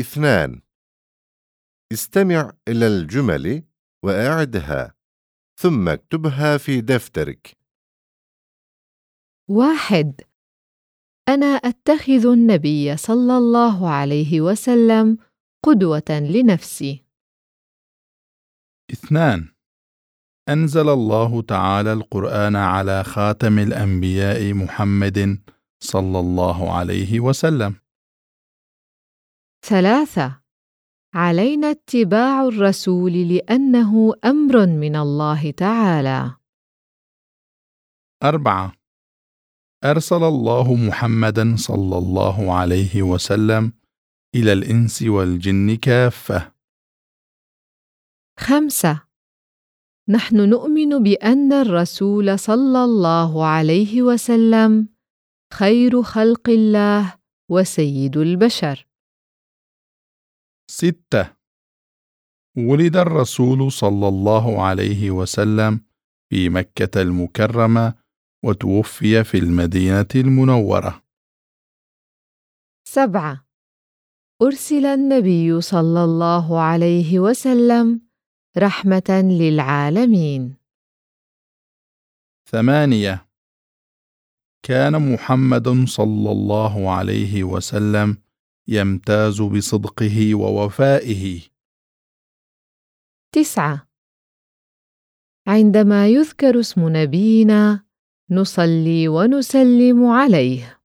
اثنان. استمع إلى الجمل وأعدها ثم اكتبها في دفترك. واحد. أنا أتخذ النبي صلى الله عليه وسلم قدوة لنفسي. اثنان. أنزل الله تعالى القرآن على خاتم الأنبياء محمد صلى الله عليه وسلم. ثلاثة. علينا اتباع الرسول لأنه أمر من الله تعالى. أربعة. أرسل الله محمدا صلى الله عليه وسلم إلى الإنس والجن كافة. خمسة. نحن نؤمن بأن الرسول صلى الله عليه وسلم خير خلق الله وسيد البشر. ستة. ولد الرسول صلى الله عليه وسلم في مكة المكرمة وتوفي في المدينة المنورة. سبعة. أرسل النبي صلى الله عليه وسلم رحمة للعالمين. ثمانية. كان محمد صلى الله عليه وسلم يمتاز بصدقه ووفائه. تسعة. عندما يذكر اسم نبينا نصلي ونسلم عليه.